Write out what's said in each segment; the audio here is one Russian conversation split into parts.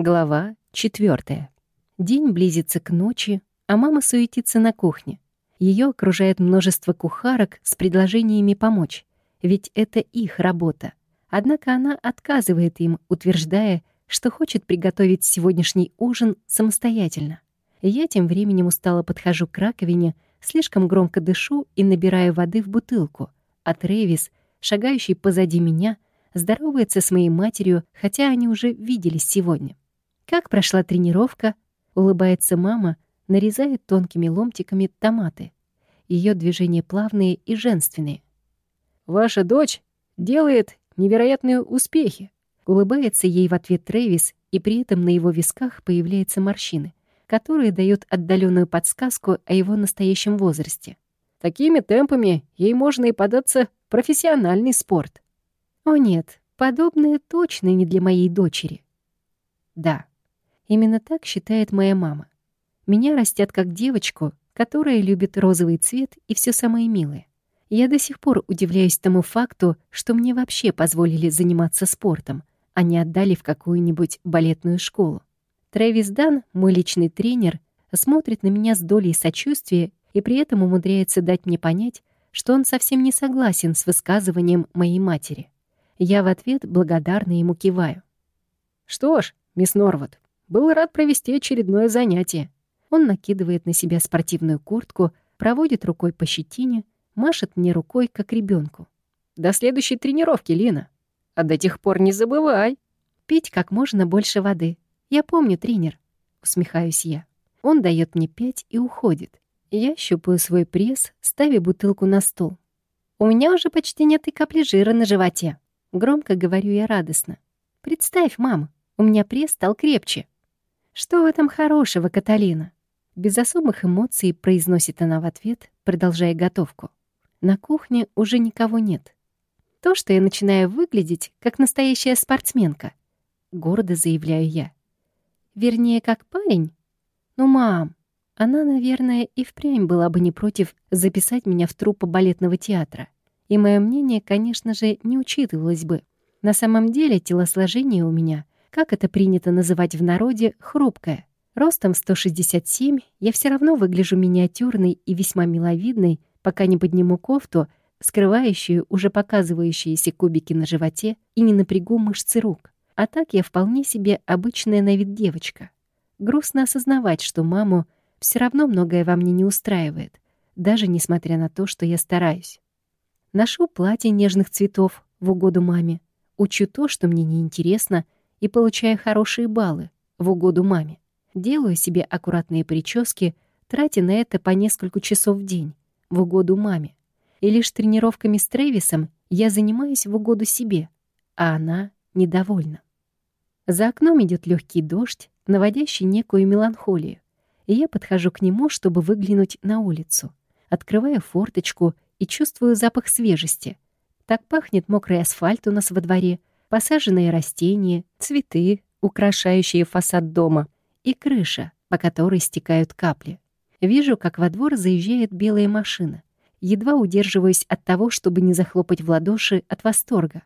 Глава четвертая. День близится к ночи, а мама суетится на кухне. Ее окружает множество кухарок с предложениями помочь, ведь это их работа. Однако она отказывает им, утверждая, что хочет приготовить сегодняшний ужин самостоятельно. Я тем временем устало подхожу к раковине, слишком громко дышу и набираю воды в бутылку, а Трэвис, шагающий позади меня, здоровается с моей матерью, хотя они уже виделись сегодня. «Как прошла тренировка?» — улыбается мама, нарезает тонкими ломтиками томаты. Ее движения плавные и женственные. «Ваша дочь делает невероятные успехи!» Улыбается ей в ответ Трэвис, и при этом на его висках появляются морщины, которые дают отдаленную подсказку о его настоящем возрасте. «Такими темпами ей можно и податься в профессиональный спорт». «О нет, подобное точно не для моей дочери». «Да, Именно так считает моя мама. Меня растят как девочку, которая любит розовый цвет и все самое милое. Я до сих пор удивляюсь тому факту, что мне вообще позволили заниматься спортом, а не отдали в какую-нибудь балетную школу. Трэвис Дан, мой личный тренер, смотрит на меня с долей сочувствия и при этом умудряется дать мне понять, что он совсем не согласен с высказыванием моей матери. Я в ответ благодарно ему киваю. «Что ж, мисс Норвуд, был рад провести очередное занятие. Он накидывает на себя спортивную куртку, проводит рукой по щетине, машет мне рукой, как ребенку. До следующей тренировки, Лина. А до тех пор не забывай. Пить как можно больше воды. Я помню, тренер. Усмехаюсь я. Он дает мне пять и уходит. Я щупаю свой пресс, ставя бутылку на стол. У меня уже почти нет и капли жира на животе. Громко говорю я радостно. Представь, мама, у меня пресс стал крепче. «Что в этом хорошего, Каталина?» Без особых эмоций произносит она в ответ, продолжая готовку. На кухне уже никого нет. То, что я начинаю выглядеть как настоящая спортсменка, гордо заявляю я. Вернее, как парень. Ну, мам, она, наверное, и впрямь была бы не против записать меня в труппу балетного театра. И мое мнение, конечно же, не учитывалось бы. На самом деле телосложение у меня как это принято называть в народе, хрупкая. Ростом 167 я все равно выгляжу миниатюрной и весьма миловидной, пока не подниму кофту, скрывающую уже показывающиеся кубики на животе и не напрягу мышцы рук. А так я вполне себе обычная на вид девочка. Грустно осознавать, что маму все равно многое во мне не устраивает, даже несмотря на то, что я стараюсь. Ношу платье нежных цветов в угоду маме, учу то, что мне неинтересно — и получаю хорошие баллы в угоду маме. Делаю себе аккуратные прически, тратя на это по несколько часов в день в угоду маме. И лишь тренировками с Трэвисом я занимаюсь в угоду себе, а она недовольна. За окном идет легкий дождь, наводящий некую меланхолию, и я подхожу к нему, чтобы выглянуть на улицу. Открываю форточку и чувствую запах свежести. Так пахнет мокрый асфальт у нас во дворе, посаженные растения, цветы, украшающие фасад дома, и крыша, по которой стекают капли. Вижу, как во двор заезжает белая машина. Едва удерживаюсь от того, чтобы не захлопать в ладоши от восторга.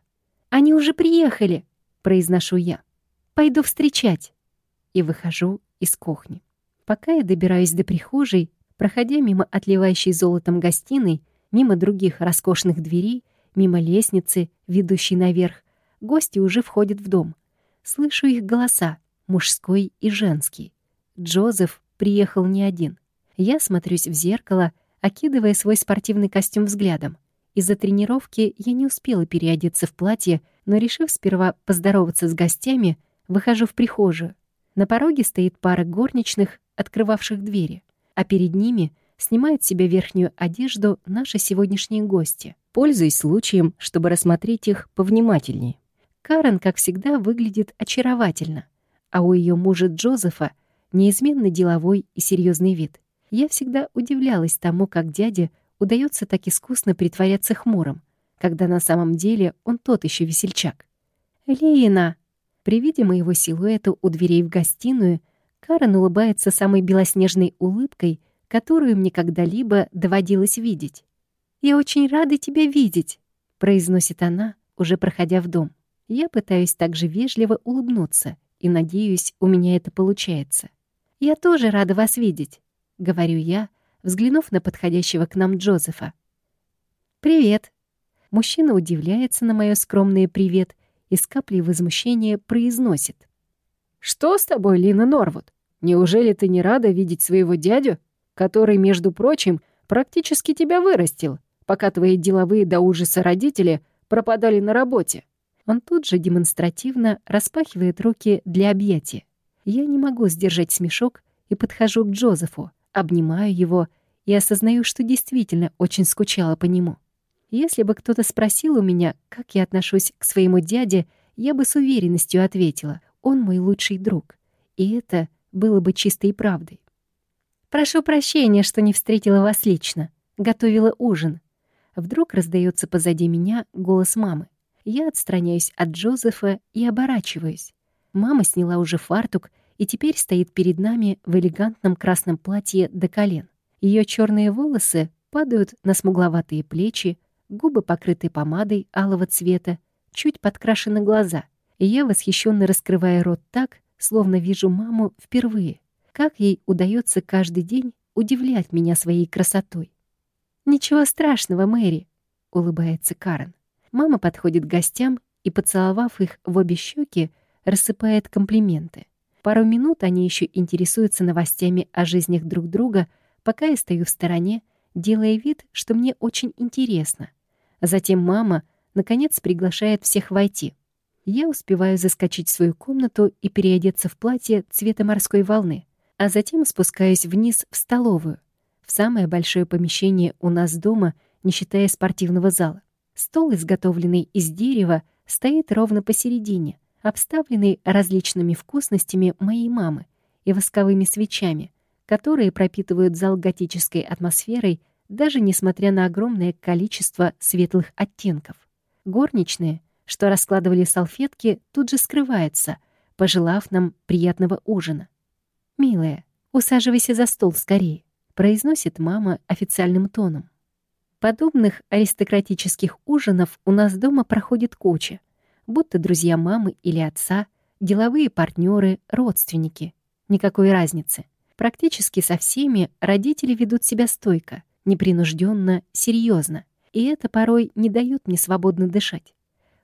«Они уже приехали!» — произношу я. «Пойду встречать!» И выхожу из кухни. Пока я добираюсь до прихожей, проходя мимо отливающей золотом гостиной, мимо других роскошных дверей, мимо лестницы, ведущей наверх, Гости уже входят в дом. Слышу их голоса, мужской и женский. Джозеф приехал не один. Я смотрюсь в зеркало, окидывая свой спортивный костюм взглядом. Из-за тренировки я не успела переодеться в платье, но, решив сперва поздороваться с гостями, выхожу в прихожую. На пороге стоит пара горничных, открывавших двери, а перед ними снимают с себя верхнюю одежду наши сегодняшние гости. Пользуясь случаем, чтобы рассмотреть их повнимательнее. Карен, как всегда, выглядит очаровательно, а у ее мужа Джозефа неизменно деловой и серьезный вид. Я всегда удивлялась тому, как дяде удается так искусно притворяться хмурым, когда на самом деле он тот еще весельчак. «Лина!» При виде моего силуэта у дверей в гостиную Карен улыбается самой белоснежной улыбкой, которую мне когда-либо доводилось видеть. «Я очень рада тебя видеть», — произносит она, уже проходя в дом. Я пытаюсь также вежливо улыбнуться и надеюсь, у меня это получается. «Я тоже рада вас видеть», — говорю я, взглянув на подходящего к нам Джозефа. «Привет». Мужчина удивляется на мое скромное «привет» и с каплей возмущения произносит. «Что с тобой, Лина Норвуд? Неужели ты не рада видеть своего дядю, который, между прочим, практически тебя вырастил, пока твои деловые до ужаса родители пропадали на работе?» Он тут же демонстративно распахивает руки для объятия. Я не могу сдержать смешок и подхожу к Джозефу, обнимаю его и осознаю, что действительно очень скучала по нему. Если бы кто-то спросил у меня, как я отношусь к своему дяде, я бы с уверенностью ответила, он мой лучший друг. И это было бы чистой правдой. «Прошу прощения, что не встретила вас лично. Готовила ужин». Вдруг раздается позади меня голос мамы. Я отстраняюсь от Джозефа и оборачиваюсь. Мама сняла уже фартук и теперь стоит перед нами в элегантном красном платье до колен. Ее черные волосы падают на смугловатые плечи, губы покрыты помадой алого цвета, чуть подкрашены глаза. Я восхищенно раскрываю рот так, словно вижу маму впервые. Как ей удается каждый день удивлять меня своей красотой. «Ничего страшного, Мэри», — улыбается Карен. Мама подходит к гостям и, поцеловав их в обе щеки, рассыпает комплименты. Пару минут они еще интересуются новостями о жизнях друг друга, пока я стою в стороне, делая вид, что мне очень интересно. Затем мама, наконец, приглашает всех войти. Я успеваю заскочить в свою комнату и переодеться в платье цвета морской волны, а затем спускаюсь вниз в столовую, в самое большое помещение у нас дома, не считая спортивного зала. Стол, изготовленный из дерева, стоит ровно посередине, обставленный различными вкусностями моей мамы и восковыми свечами, которые пропитывают зал готической атмосферой, даже несмотря на огромное количество светлых оттенков. Горничные, что раскладывали салфетки, тут же скрываются, пожелав нам приятного ужина. «Милая, усаживайся за стол скорее», — произносит мама официальным тоном. Подобных аристократических ужинов у нас дома проходит куча, будто друзья мамы или отца, деловые партнеры, родственники. Никакой разницы. Практически со всеми родители ведут себя стойко, непринужденно, серьезно, и это порой не дает мне свободно дышать.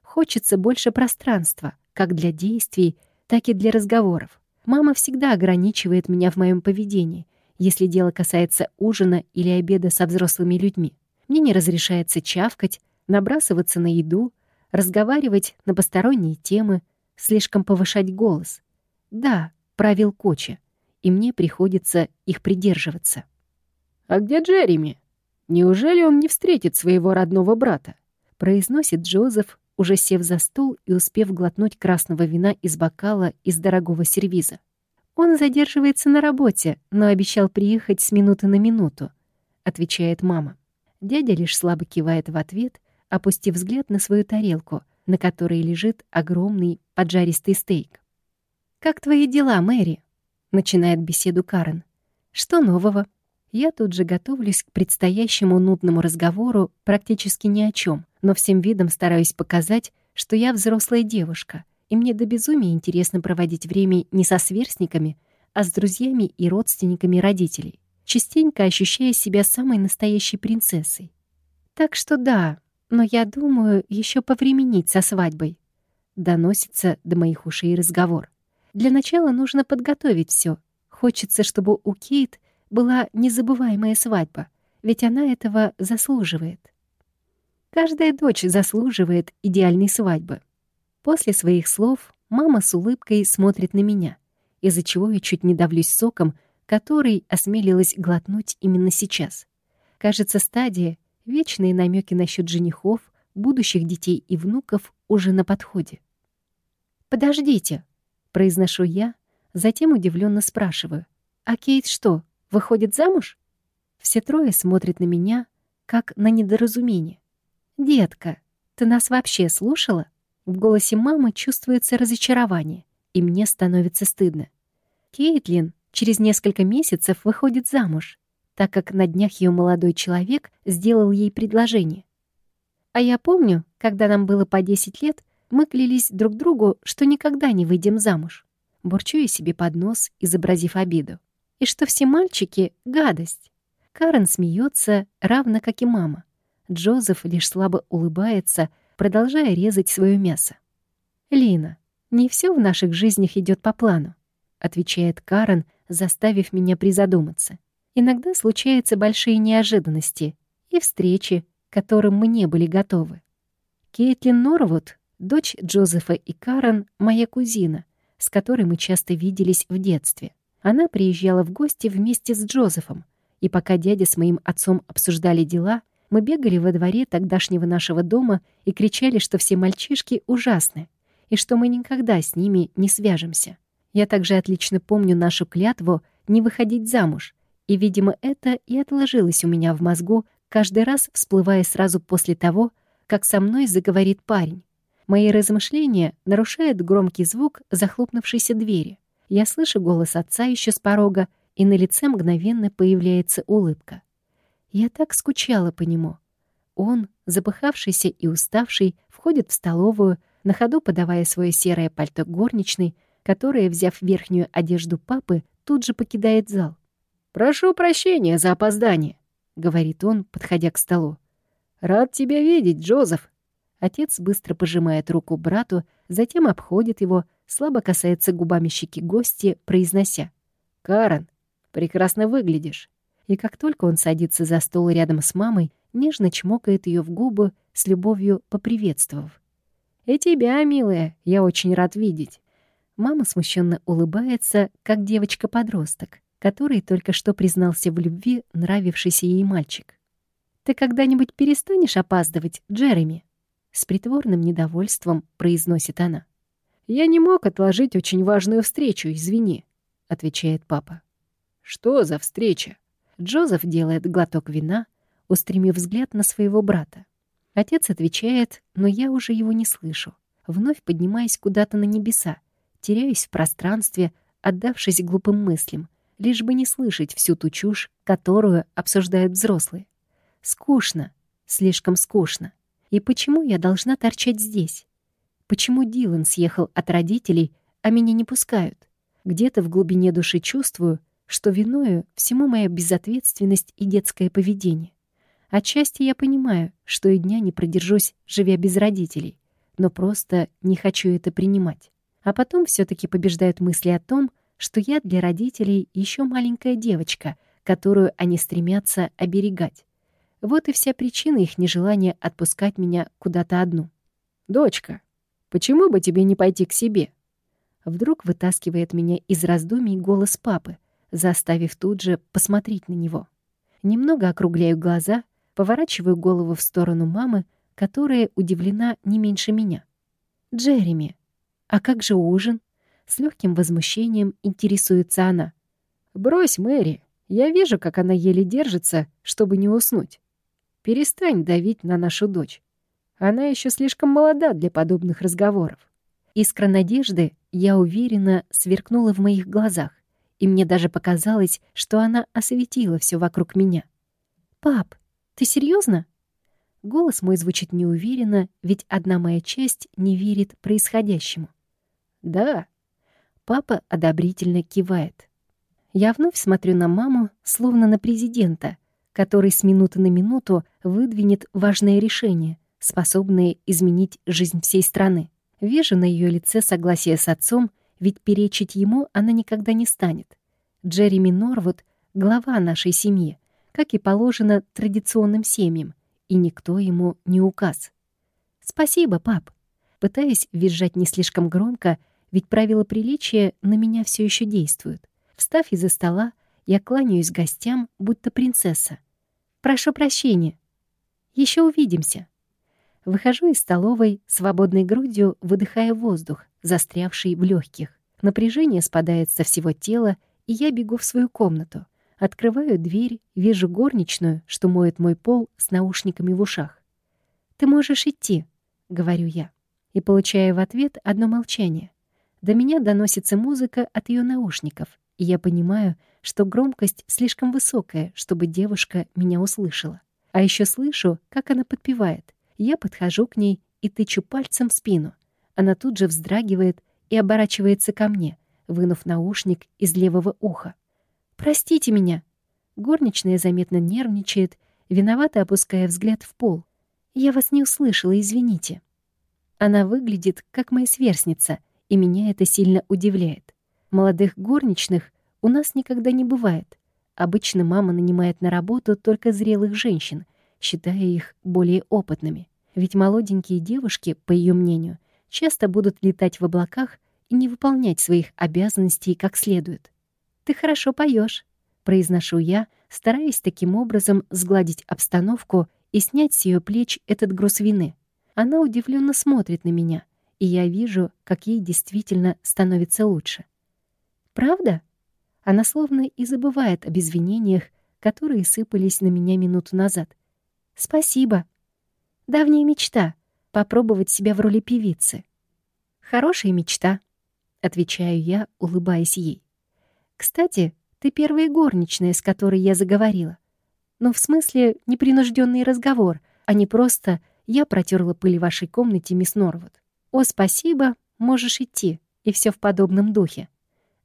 Хочется больше пространства, как для действий, так и для разговоров. Мама всегда ограничивает меня в моем поведении, если дело касается ужина или обеда со взрослыми людьми. Мне не разрешается чавкать, набрасываться на еду, разговаривать на посторонние темы, слишком повышать голос. Да, правил Коча, и мне приходится их придерживаться. «А где Джереми? Неужели он не встретит своего родного брата?» произносит Джозеф, уже сев за стол и успев глотнуть красного вина из бокала из дорогого сервиза. «Он задерживается на работе, но обещал приехать с минуты на минуту», — отвечает мама. Дядя лишь слабо кивает в ответ, опустив взгляд на свою тарелку, на которой лежит огромный поджаристый стейк. «Как твои дела, Мэри?» — начинает беседу Карен. «Что нового?» Я тут же готовлюсь к предстоящему нудному разговору практически ни о чем, но всем видом стараюсь показать, что я взрослая девушка, и мне до безумия интересно проводить время не со сверстниками, а с друзьями и родственниками родителей частенько ощущая себя самой настоящей принцессой. Так что да, но я думаю еще повременить со свадьбой. Доносится до моих ушей разговор. Для начала нужно подготовить все. Хочется, чтобы у Кейт была незабываемая свадьба, ведь она этого заслуживает. Каждая дочь заслуживает идеальной свадьбы. После своих слов мама с улыбкой смотрит на меня, из-за чего я чуть не давлюсь соком, который осмелилась глотнуть именно сейчас. Кажется, стадия, вечные намеки насчет женихов, будущих детей и внуков уже на подходе. «Подождите», — произношу я, затем удивленно спрашиваю. «А Кейт что, выходит замуж?» Все трое смотрят на меня, как на недоразумение. «Детка, ты нас вообще слушала?» В голосе мамы чувствуется разочарование, и мне становится стыдно. Кейтлин через несколько месяцев выходит замуж, так как на днях ее молодой человек сделал ей предложение. А я помню, когда нам было по 10 лет, мы клялись друг другу, что никогда не выйдем замуж. Бурчу я себе под нос, изобразив обиду. И что все мальчики — гадость. Карен смеется, равно как и мама. Джозеф лишь слабо улыбается, продолжая резать свое мясо. «Лина, не все в наших жизнях идет по плану», — отвечает Карен, заставив меня призадуматься. «Иногда случаются большие неожиданности и встречи, к которым мы не были готовы. Кейтлин Норвуд, дочь Джозефа и Карен, моя кузина, с которой мы часто виделись в детстве. Она приезжала в гости вместе с Джозефом, и пока дядя с моим отцом обсуждали дела, мы бегали во дворе тогдашнего нашего дома и кричали, что все мальчишки ужасны, и что мы никогда с ними не свяжемся. Я также отлично помню нашу клятву не выходить замуж, и, видимо, это и отложилось у меня в мозгу, каждый раз всплывая сразу после того, как со мной заговорит парень. Мои размышления нарушает громкий звук захлопнувшейся двери. Я слышу голос отца еще с порога, и на лице мгновенно появляется улыбка. Я так скучала по нему. Он, запыхавшийся и уставший, входит в столовую, на ходу подавая свое серое пальто горничной, которая, взяв верхнюю одежду папы, тут же покидает зал. «Прошу прощения за опоздание», — говорит он, подходя к столу. «Рад тебя видеть, Джозеф. Отец быстро пожимает руку брату, затем обходит его, слабо касается губами щеки гости, произнося «Карен, прекрасно выглядишь». И как только он садится за стол рядом с мамой, нежно чмокает ее в губы, с любовью поприветствовав. «И тебя, милая, я очень рад видеть». Мама смущенно улыбается, как девочка-подросток, который только что признался в любви нравившийся ей мальчик. «Ты когда-нибудь перестанешь опаздывать, Джереми?» С притворным недовольством произносит она. «Я не мог отложить очень важную встречу, извини», — отвечает папа. «Что за встреча?» Джозеф делает глоток вина, устремив взгляд на своего брата. Отец отвечает, но я уже его не слышу, вновь поднимаясь куда-то на небеса, теряюсь в пространстве, отдавшись глупым мыслям, лишь бы не слышать всю ту чушь, которую обсуждают взрослые. Скучно, слишком скучно. И почему я должна торчать здесь? Почему Дилан съехал от родителей, а меня не пускают? Где-то в глубине души чувствую, что виною всему моя безответственность и детское поведение. Отчасти я понимаю, что и дня не продержусь, живя без родителей, но просто не хочу это принимать. А потом все таки побеждают мысли о том, что я для родителей еще маленькая девочка, которую они стремятся оберегать. Вот и вся причина их нежелания отпускать меня куда-то одну. «Дочка, почему бы тебе не пойти к себе?» Вдруг вытаскивает меня из раздумий голос папы, заставив тут же посмотреть на него. Немного округляю глаза, поворачиваю голову в сторону мамы, которая удивлена не меньше меня. «Джереми, а как же ужин?» С легким возмущением интересуется она. «Брось, Мэри, я вижу, как она еле держится, чтобы не уснуть. Перестань давить на нашу дочь. Она еще слишком молода для подобных разговоров. Искра надежды, я уверена, сверкнула в моих глазах, и мне даже показалось, что она осветила все вокруг меня. «Пап, ты серьезно? Голос мой звучит неуверенно, ведь одна моя часть не верит происходящему. «Да». Папа одобрительно кивает. Я вновь смотрю на маму, словно на президента — который с минуты на минуту выдвинет важное решение, способное изменить жизнь всей страны. Вижу на ее лице согласие с отцом, ведь перечить ему она никогда не станет. Джереми Норвуд — глава нашей семьи, как и положено традиционным семьям, и никто ему не указ. «Спасибо, пап». Пытаясь визжать не слишком громко, ведь правила приличия на меня все еще действуют. Встав из-за стола, я кланяюсь гостям, будто принцесса — Прошу прощения. Еще увидимся. Выхожу из столовой, свободной грудью выдыхая воздух, застрявший в легких. Напряжение спадает со всего тела, и я бегу в свою комнату. Открываю дверь, вижу горничную, что моет мой пол с наушниками в ушах. «Ты можешь идти», — говорю я. И получаю в ответ одно молчание. До меня доносится музыка от ее наушников, и я понимаю, что громкость слишком высокая, чтобы девушка меня услышала. А еще слышу, как она подпевает. Я подхожу к ней и тычу пальцем в спину. Она тут же вздрагивает и оборачивается ко мне, вынув наушник из левого уха. «Простите меня!» Горничная заметно нервничает, виновато опуская взгляд в пол. «Я вас не услышала, извините». Она выглядит, как моя сверстница, и меня это сильно удивляет. Молодых горничных у нас никогда не бывает. Обычно мама нанимает на работу только зрелых женщин, считая их более опытными. Ведь молоденькие девушки, по ее мнению, часто будут летать в облаках и не выполнять своих обязанностей как следует. «Ты хорошо поешь, произношу я, стараясь таким образом сгладить обстановку и снять с ее плеч этот груз вины. Она удивленно смотрит на меня, и я вижу, как ей действительно становится лучше. «Правда?» Она словно и забывает об извинениях, которые сыпались на меня минуту назад. «Спасибо. Давняя мечта — попробовать себя в роли певицы». «Хорошая мечта», — отвечаю я, улыбаясь ей. «Кстати, ты первая горничная, с которой я заговорила. Но в смысле непринужденный разговор, а не просто «я протерла пыль в вашей комнате, мисс Норвуд». «О, спасибо, можешь идти», и все в подобном духе.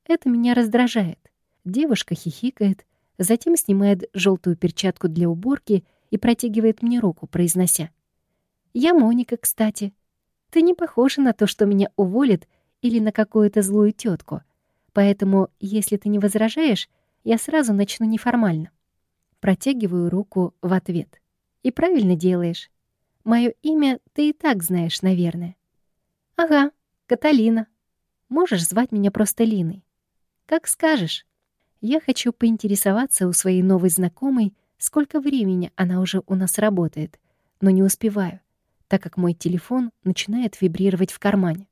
Это меня раздражает. Девушка хихикает, затем снимает желтую перчатку для уборки и протягивает мне руку, произнося. «Я Моника, кстати. Ты не похожа на то, что меня уволят или на какую-то злую тетку. Поэтому, если ты не возражаешь, я сразу начну неформально. Протягиваю руку в ответ. И правильно делаешь. Мое имя ты и так знаешь, наверное. Ага, Каталина. Можешь звать меня просто Линой. Как скажешь. Я хочу поинтересоваться у своей новой знакомой, сколько времени она уже у нас работает, но не успеваю, так как мой телефон начинает вибрировать в кармане.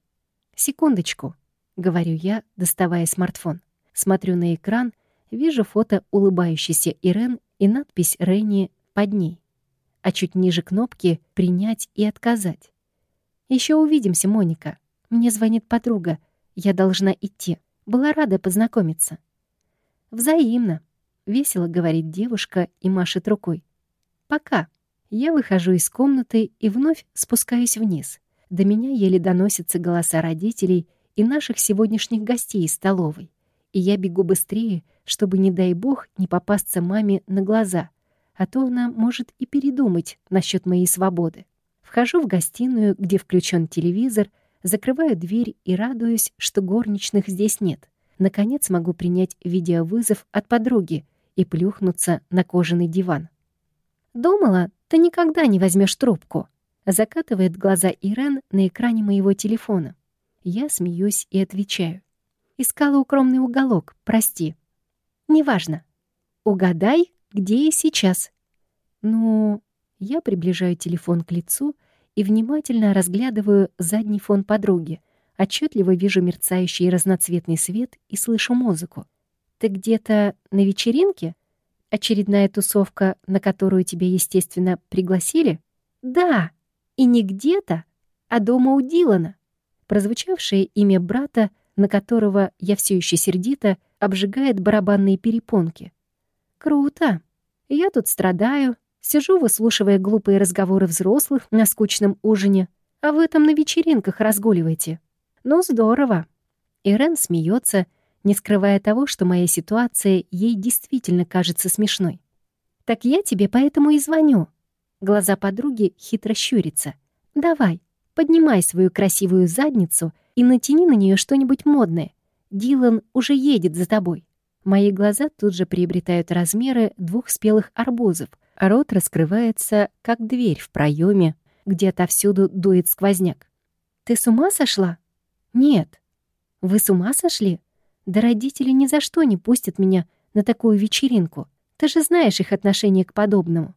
Секундочку. — говорю я, доставая смартфон. Смотрю на экран, вижу фото улыбающейся Ирен и надпись Ренни под ней. А чуть ниже кнопки «Принять и отказать». Еще увидимся, Моника. Мне звонит подруга. Я должна идти. Была рада познакомиться». «Взаимно», — весело говорит девушка и машет рукой. «Пока». Я выхожу из комнаты и вновь спускаюсь вниз. До меня еле доносятся голоса родителей — и наших сегодняшних гостей из столовой. И я бегу быстрее, чтобы, не дай бог, не попасться маме на глаза, а то она может и передумать насчет моей свободы. Вхожу в гостиную, где включен телевизор, закрываю дверь и радуюсь, что горничных здесь нет. Наконец могу принять видеовызов от подруги и плюхнуться на кожаный диван. «Думала, ты никогда не возьмешь трубку», закатывает глаза Ирен на экране моего телефона. Я смеюсь и отвечаю. Искала укромный уголок, прости. Неважно. Угадай, где я сейчас. Ну, я приближаю телефон к лицу и внимательно разглядываю задний фон подруги. Отчетливо вижу мерцающий разноцветный свет и слышу музыку. Ты где-то на вечеринке? Очередная тусовка, на которую тебя, естественно, пригласили? Да, и не где-то, а дома у Дилана. Прозвучавшее имя брата, на которого я все еще сердито, обжигает барабанные перепонки. «Круто! Я тут страдаю, сижу, выслушивая глупые разговоры взрослых на скучном ужине, а вы там на вечеринках разгуливаете. Ну, здорово!» Ирен смеется, не скрывая того, что моя ситуация ей действительно кажется смешной. «Так я тебе поэтому и звоню». Глаза подруги хитро щурятся. «Давай, Поднимай свою красивую задницу и натяни на нее что-нибудь модное. Дилан уже едет за тобой. Мои глаза тут же приобретают размеры двух спелых арбузов, рот раскрывается, как дверь в проеме, где отовсюду дует сквозняк. «Ты с ума сошла?» «Нет». «Вы с ума сошли? Да родители ни за что не пустят меня на такую вечеринку. Ты же знаешь их отношение к подобному.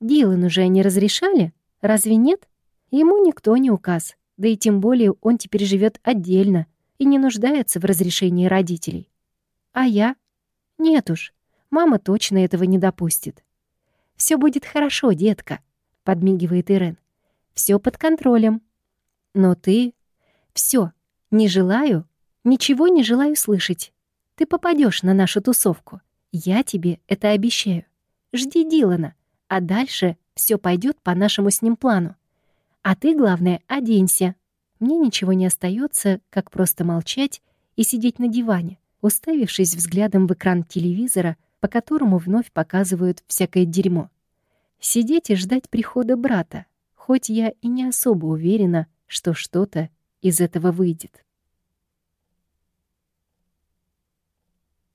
Дилан уже не разрешали? Разве нет?» Ему никто не указ, да и тем более он теперь живет отдельно и не нуждается в разрешении родителей. А я? Нет уж, мама точно этого не допустит. Все будет хорошо, детка», — подмигивает Ирен. Все под контролем. Но ты... все, не желаю, ничего не желаю слышать. Ты попадешь на нашу тусовку. Я тебе это обещаю. Жди Дилана, а дальше все пойдет по нашему с ним плану. А ты, главное, оденься. Мне ничего не остается, как просто молчать и сидеть на диване, уставившись взглядом в экран телевизора, по которому вновь показывают всякое дерьмо. Сидеть и ждать прихода брата, хоть я и не особо уверена, что что-то из этого выйдет.